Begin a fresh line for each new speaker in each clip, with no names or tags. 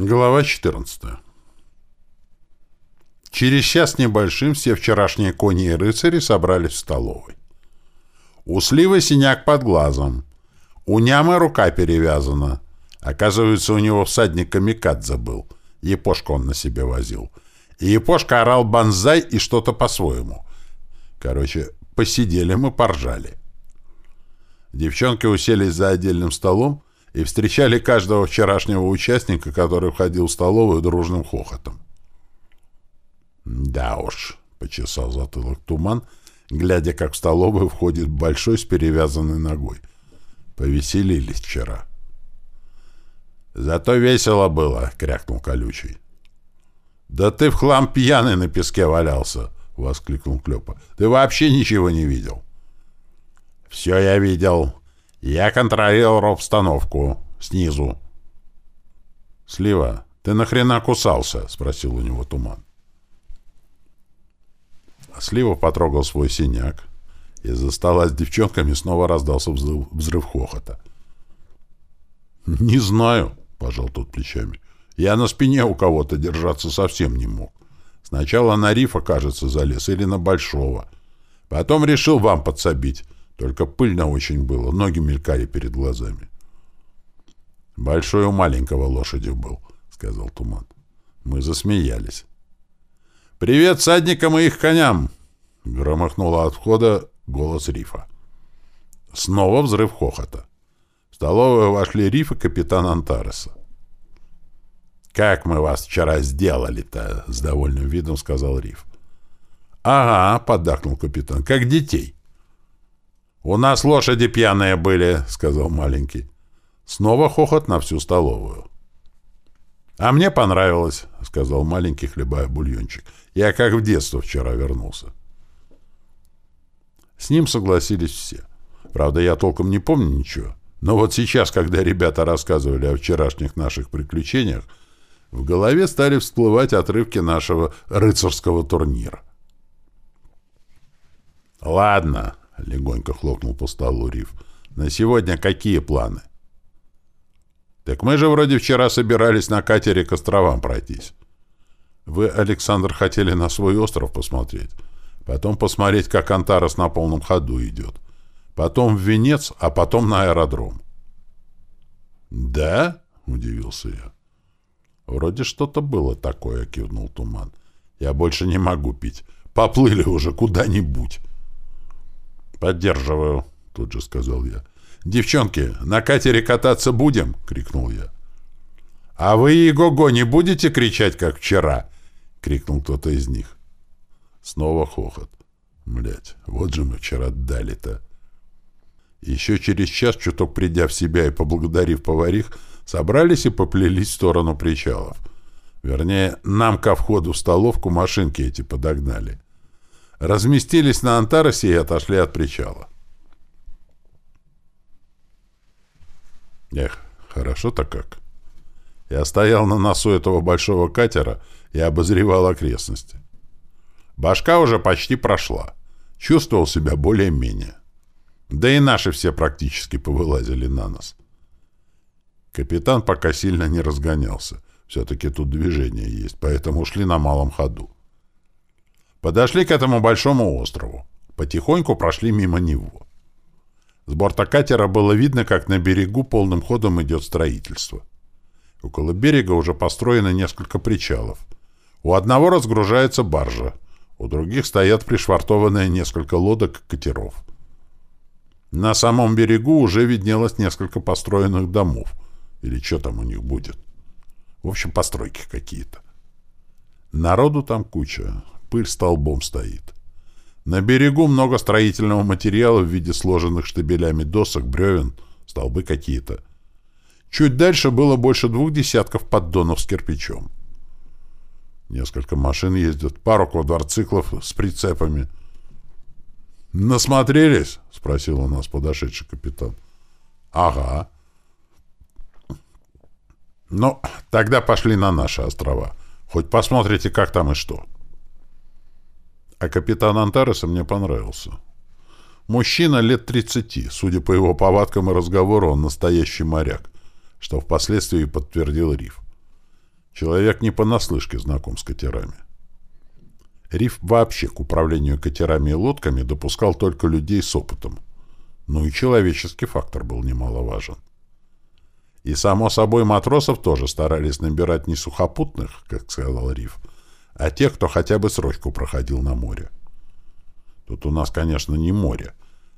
Глава 14. Через час небольшим все вчерашние кони и рыцари собрались в столовой. У Сливы синяк под глазом. У Нямы рука перевязана. Оказывается, у него всадник камикадзе был. Япошку он на себе возил. И Япошка орал банзай и что-то по-своему. Короче, посидели мы, поржали. Девчонки уселись за отдельным столом, и встречали каждого вчерашнего участника, который входил в столовую дружным хохотом. «Да уж», — почесал затылок туман, глядя, как в столовую входит большой с перевязанной ногой. Повеселились вчера. «Зато весело было», — крякнул колючий. «Да ты в хлам пьяный на песке валялся», — воскликнул Клёпа. «Ты вообще ничего не видел». «Все я видел», я контролировал обстановку. Снизу. «Слива, ты нахрена кусался?» — спросил у него туман. Слива потрогал свой синяк. Из-за стола с девчонками снова раздался взрыв, взрыв хохота. «Не знаю», — пожал тот плечами. «Я на спине у кого-то держаться совсем не мог. Сначала на рифа, кажется, залез, или на большого. Потом решил вам подсобить. Только пыльно очень было, ноги мелькали перед глазами. «Большой у маленького лошади был», — сказал Туман. Мы засмеялись. «Привет садникам и их коням!» — громыхнуло от входа голос Рифа. Снова взрыв хохота. В столовую вошли Риф и капитан Антареса. «Как мы вас вчера сделали-то?» — с довольным видом сказал Риф. «Ага», — поддакнул капитан, — «как детей». «У нас лошади пьяные были», — сказал маленький. Снова хохот на всю столовую. «А мне понравилось», — сказал маленький, хлебая бульончик. «Я как в детство вчера вернулся». С ним согласились все. Правда, я толком не помню ничего. Но вот сейчас, когда ребята рассказывали о вчерашних наших приключениях, в голове стали всплывать отрывки нашего рыцарского турнира. «Ладно», — легонько хлопнул по столу Риф. «На сегодня какие планы?» «Так мы же вроде вчера собирались на катере к островам пройтись. Вы, Александр, хотели на свой остров посмотреть, потом посмотреть, как Антарес на полном ходу идет, потом в Венец, а потом на аэродром». «Да?» — удивился я. «Вроде что-то было такое», — кивнул Туман. «Я больше не могу пить. Поплыли уже куда-нибудь». «Поддерживаю», — тут же сказал я. «Девчонки, на катере кататься будем?» — крикнул я. «А вы, Его-го, не будете кричать, как вчера?» — крикнул кто-то из них. Снова хохот. Блять, вот же мы вчера дали-то. Еще через час, чуток придя в себя и поблагодарив поварих, собрались и поплелись в сторону причалов. Вернее, нам ко входу в столовку машинки эти подогнали разместились на Антаросе и отошли от причала. Эх, хорошо-то как. Я стоял на носу этого большого катера и обозревал окрестности. Башка уже почти прошла. Чувствовал себя более-менее. Да и наши все практически повылазили на нас. Капитан пока сильно не разгонялся. Все-таки тут движение есть, поэтому шли на малом ходу. Подошли к этому большому острову. Потихоньку прошли мимо него. С борта катера было видно, как на берегу полным ходом идет строительство. Около берега уже построено несколько причалов. У одного разгружается баржа, у других стоят пришвартованные несколько лодок и катеров. На самом берегу уже виднелось несколько построенных домов. Или что там у них будет. В общем, постройки какие-то. Народу там куча пыль столбом стоит. На берегу много строительного материала в виде сложенных штабелями досок, бревен, столбы какие-то. Чуть дальше было больше двух десятков поддонов с кирпичом. Несколько машин ездят, пару квадроциклов с прицепами. «Насмотрелись?» — спросил у нас подошедший капитан. «Ага». «Ну, тогда пошли на наши острова. Хоть посмотрите, как там и что». А капитан Антареса мне понравился. Мужчина лет 30, судя по его повадкам и разговору, он настоящий моряк, что впоследствии подтвердил Риф. Человек не понаслышке знаком с катерами. Риф вообще к управлению катерами и лодками допускал только людей с опытом. Ну и человеческий фактор был немаловажен. И, само собой, матросов тоже старались набирать не сухопутных, как сказал Риф, а тех, кто хотя бы срочку проходил на море. Тут у нас, конечно, не море,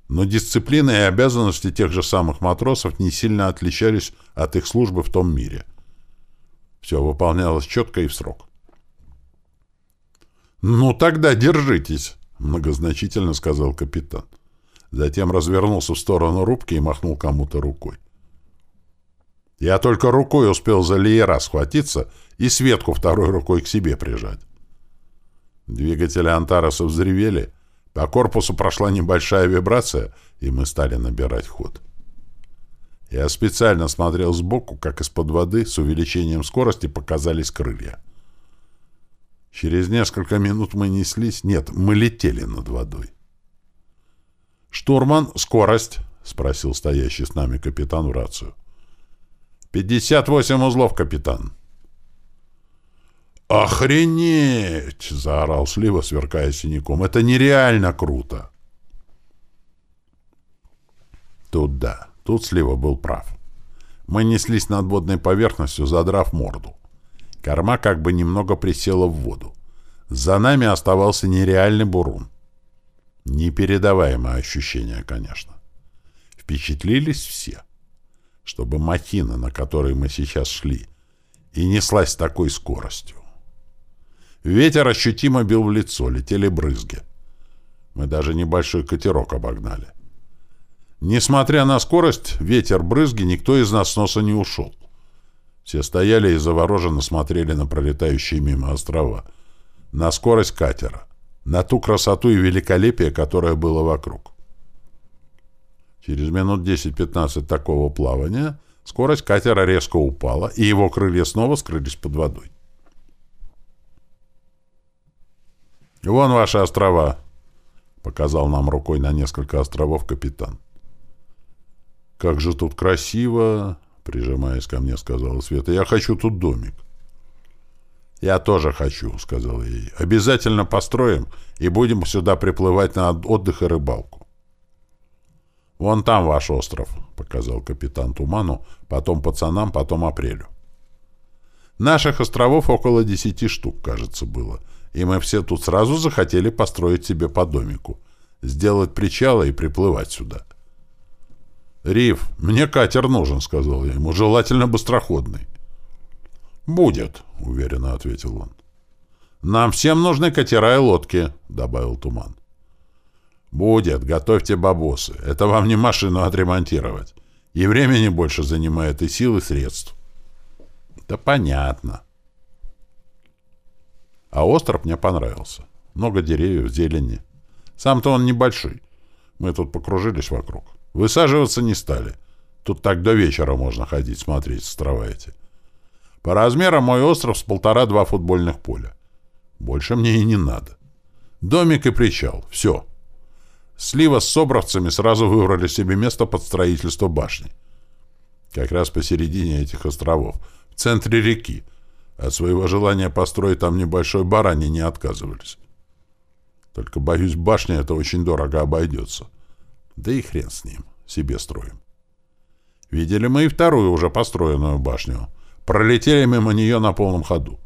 но дисциплина и обязанности тех же самых матросов не сильно отличались от их службы в том мире. Все выполнялось четко и в срок. «Ну тогда держитесь», — многозначительно сказал капитан. Затем развернулся в сторону рубки и махнул кому-то рукой. Я только рукой успел за леера схватиться и Светку второй рукой к себе прижать. Двигатели Антареса взревели, по корпусу прошла небольшая вибрация, и мы стали набирать ход. Я специально смотрел сбоку, как из-под воды с увеличением скорости показались крылья. Через несколько минут мы неслись... Нет, мы летели над водой. «Штурман, скорость!» — спросил стоящий с нами капитан в рацию. «Пятьдесят восемь узлов, капитан!» «Охренеть!» — заорал Слива, сверкая синяком. «Это нереально круто!» Тут да, тут Слива был прав. Мы неслись над водной поверхностью, задрав морду. Корма как бы немного присела в воду. За нами оставался нереальный бурун. Непередаваемое ощущение, конечно. Впечатлились все. Чтобы махина, на которой мы сейчас шли, и неслась такой скоростью. Ветер ощутимо бил в лицо, летели брызги. Мы даже небольшой катерок обогнали. Несмотря на скорость, ветер, брызги, никто из нас с носа не ушел. Все стояли и завороженно смотрели на пролетающие мимо острова, на скорость катера, на ту красоту и великолепие, которое было вокруг. Через минут 10-15 такого плавания скорость катера резко упала, и его крылья снова скрылись под водой. «Вон ваши острова», — показал нам рукой на несколько островов капитан. «Как же тут красиво!» — прижимаясь ко мне, сказала Света. «Я хочу тут домик». «Я тоже хочу», — сказал ей. «Обязательно построим и будем сюда приплывать на отдых и рыбалку». «Вон там ваш остров», — показал капитан Туману, потом пацанам, потом Апрелю. Наших островов около десяти штук, кажется, было, и мы все тут сразу захотели построить себе по домику, сделать причалы и приплывать сюда. «Риф, мне катер нужен», — сказал я ему, — «желательно быстроходный». «Будет», — уверенно ответил он. «Нам всем нужны катера и лодки», — добавил Туман. «Будет, готовьте бабосы. Это вам не машину отремонтировать. И времени больше занимает, и сил, и средств». «Да понятно». А остров мне понравился. Много деревьев, зелени. Сам-то он небольшой. Мы тут покружились вокруг. Высаживаться не стали. Тут так до вечера можно ходить, смотреть, острова эти. По размерам мой остров с полтора-два футбольных поля. Больше мне и не надо. Домик и причал. Все. Слива с собравцами сразу выбрали себе место под строительство башни. Как раз посередине этих островов, в центре реки. От своего желания построить там небольшой бар они не отказывались. Только, боюсь, башня это очень дорого обойдется. Да и хрен с ним. Себе строим. Видели мы и вторую уже построенную башню. Пролетели мимо нее на полном ходу.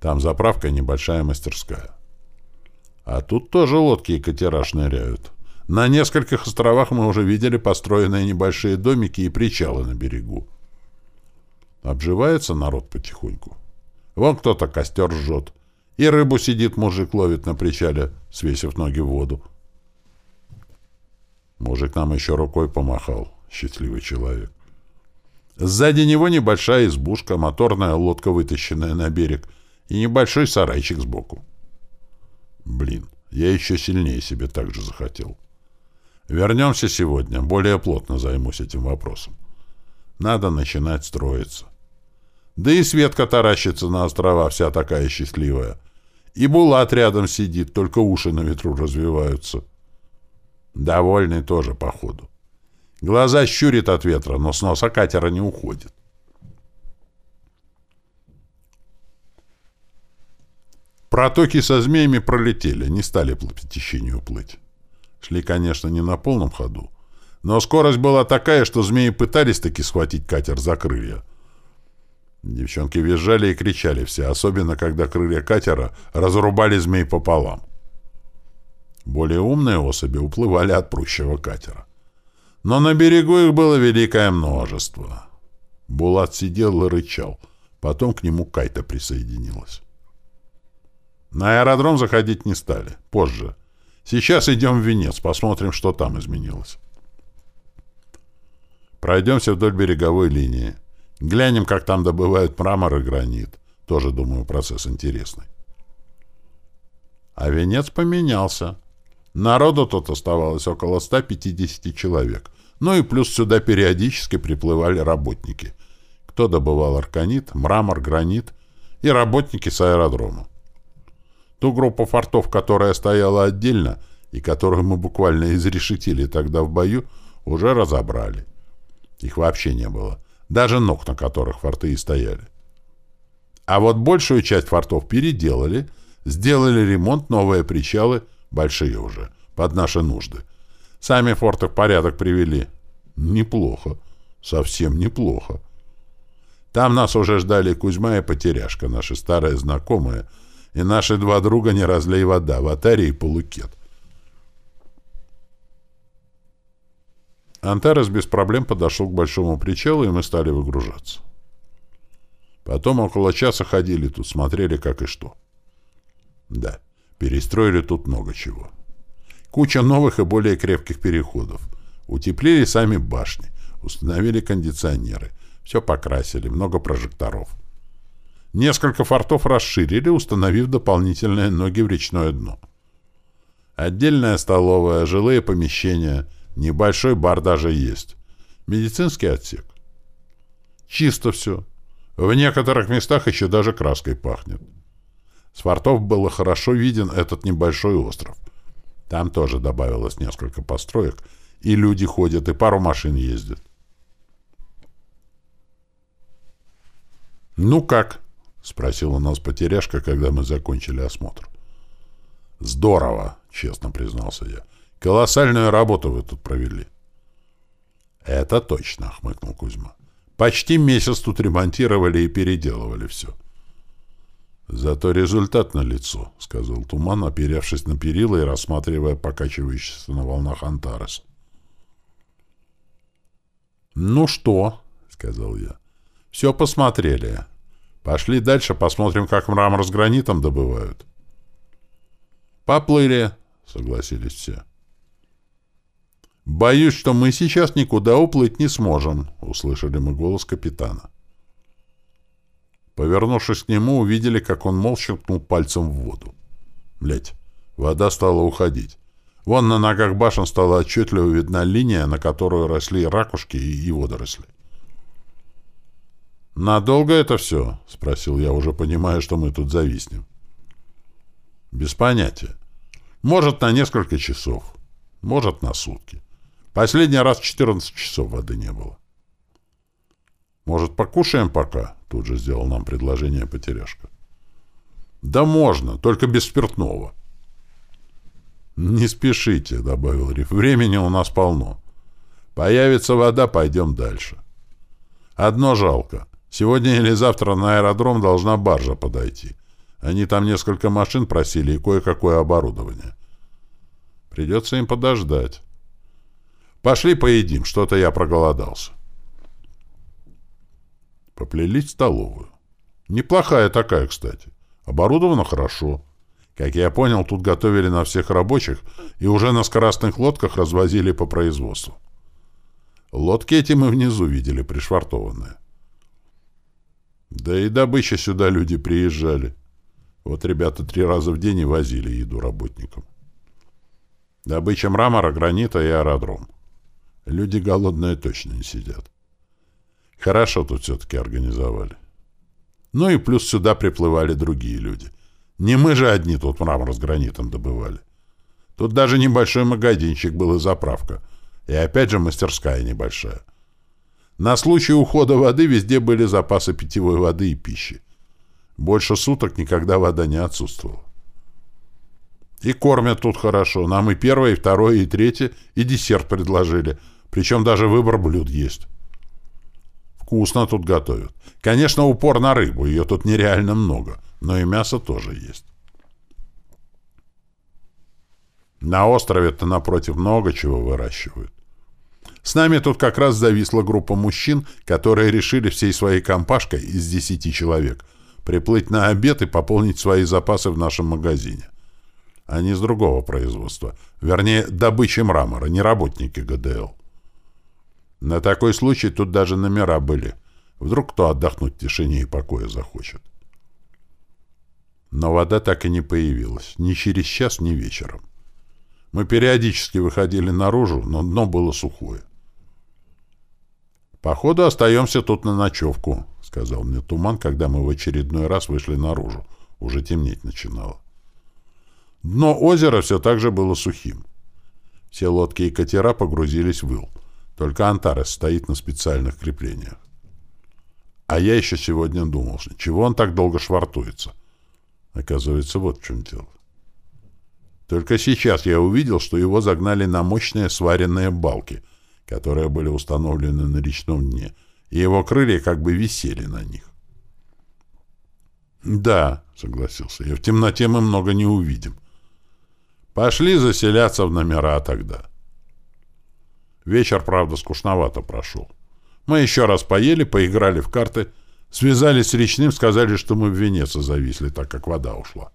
Там заправка небольшая мастерская. А тут тоже лодки и катера шныряют. На нескольких островах мы уже видели построенные небольшие домики и причалы на берегу. Обживается народ потихоньку. Вон кто-то костер жжет. И рыбу сидит мужик ловит на причале, свесив ноги в воду. Мужик нам еще рукой помахал, счастливый человек. Сзади него небольшая избушка, моторная лодка, вытащенная на берег, и небольшой сарайчик сбоку. Блин, я еще сильнее себе так же захотел. Вернемся сегодня, более плотно займусь этим вопросом. Надо начинать строиться. Да и Светка таращится на острова, вся такая счастливая. И Булат рядом сидит, только уши на ветру развиваются. Довольный тоже, походу. Глаза щурит от ветра, но с носа катера не уходит. Протоки со змеями пролетели, не стали по течению плыть. Шли, конечно, не на полном ходу, но скорость была такая, что змеи пытались таки схватить катер за крылья. Девчонки визжали и кричали все, особенно когда крылья катера разрубали змей пополам. Более умные особи уплывали от прущего катера. Но на берегу их было великое множество. Булат сидел и рычал. Потом к нему Кайта присоединилась. На аэродром заходить не стали. Позже. Сейчас идем в Венец, посмотрим, что там изменилось. Пройдемся вдоль береговой линии. Глянем, как там добывают мрамор и гранит. Тоже, думаю, процесс интересный. А Венец поменялся. Народу тут оставалось около 150 человек. Ну и плюс сюда периодически приплывали работники. Кто добывал арканит, мрамор, гранит и работники с аэродрома. Ту группу фортов, которая стояла отдельно и которую мы буквально изрешетили тогда в бою, уже разобрали. Их вообще не было. Даже ног, на которых форты и стояли. А вот большую часть фортов переделали, сделали ремонт, новые причалы, большие уже, под наши нужды. Сами форты в порядок привели. Неплохо. Совсем неплохо. Там нас уже ждали Кузьма и Потеряшка, наши старые знакомые, и наши два друга не разлей вода, Ватарий и Полукет. Антарес без проблем подошел к большому причалу, и мы стали выгружаться. Потом около часа ходили тут, смотрели как и что. Да, перестроили тут много чего. Куча новых и более крепких переходов. Утеплили сами башни, установили кондиционеры, все покрасили, много прожекторов. Несколько фортов расширили, установив дополнительные ноги в речное дно. Отдельная столовая, жилые помещения — Небольшой бар даже есть. Медицинский отсек. Чисто все. В некоторых местах еще даже краской пахнет. С фортов было хорошо виден этот небольшой остров. Там тоже добавилось несколько построек, и люди ходят, и пару машин ездят. «Ну как?» — спросил у нас потеряшка, когда мы закончили осмотр. «Здорово!» — честно признался я. Колоссальную работу вы тут провели. Это точно, хмыкнул Кузьма. Почти месяц тут ремонтировали и переделывали все. Зато результат на лицо, сказал Туман, оперевшись на перила и рассматривая покачивающийся на волнах Антарес. Ну что, сказал я. Все посмотрели. Пошли дальше, посмотрим, как мрамор с гранитом добывают. Поплыли, согласились все. «Боюсь, что мы сейчас никуда уплыть не сможем», — услышали мы голос капитана. Повернувшись к нему, увидели, как он молча ткнул пальцем в воду. Блять, вода стала уходить. Вон на ногах башен стала отчетливо видна линия, на которую росли ракушки и водоросли. «Надолго это все?» — спросил я, уже понимая, что мы тут зависнем. «Без понятия. Может, на несколько часов. Может, на сутки. Последний раз 14 часов воды не было. «Может, покушаем пока?» — тут же сделал нам предложение потеряшка. «Да можно, только без спиртного». «Не спешите», — добавил Риф. «Времени у нас полно. Появится вода, пойдем дальше. Одно жалко. Сегодня или завтра на аэродром должна баржа подойти. Они там несколько машин просили и кое-какое оборудование. Придется им подождать». Пошли поедим, что-то я проголодался. Поплелись в столовую. Неплохая такая, кстати. Оборудовано хорошо. Как я понял, тут готовили на всех рабочих и уже на скоростных лодках развозили по производству. Лодки эти мы внизу видели, пришвартованные. Да и добыча сюда люди приезжали. Вот ребята три раза в день и возили еду работникам. Добыча мрамора, гранита и аэродром. Люди голодные точно не сидят. Хорошо тут все-таки организовали. Ну и плюс сюда приплывали другие люди. Не мы же одни тут мрамор с гранитом добывали. Тут даже небольшой магазинчик был и заправка. И опять же мастерская небольшая. На случай ухода воды везде были запасы питьевой воды и пищи. Больше суток никогда вода не отсутствовала. И кормят тут хорошо. Нам и первое, и второе, и третье, и десерт предложили. Причем даже выбор блюд есть. Вкусно тут готовят. Конечно, упор на рыбу, ее тут нереально много, но и мясо тоже есть. На острове-то напротив много чего выращивают. С нами тут как раз зависла группа мужчин, которые решили всей своей компашкой из десяти человек приплыть на обед и пополнить свои запасы в нашем магазине. Они с другого производства. Вернее, добычи мрамора, не работники ГДЛ. На такой случай тут даже номера были. Вдруг кто отдохнуть в тишине и покое захочет. Но вода так и не появилась. Ни через час, ни вечером. Мы периодически выходили наружу, но дно было сухое. «Походу, остаемся тут на ночевку», — сказал мне Туман, когда мы в очередной раз вышли наружу. Уже темнеть начинало. Дно озера все так же было сухим. Все лодки и катера погрузились в ил. Только Антарес стоит на специальных креплениях. А я еще сегодня думал, чего он так долго швартуется. Оказывается, вот в чем дело. Только сейчас я увидел, что его загнали на мощные сваренные балки, которые были установлены на речном дне, и его крылья как бы висели на них. «Да», — согласился я, — «в темноте мы много не увидим. Пошли заселяться в номера тогда». Вечер, правда, скучновато прошел. Мы еще раз поели, поиграли в карты, связались с речным, сказали, что мы в Венеции зависли, так как вода ушла.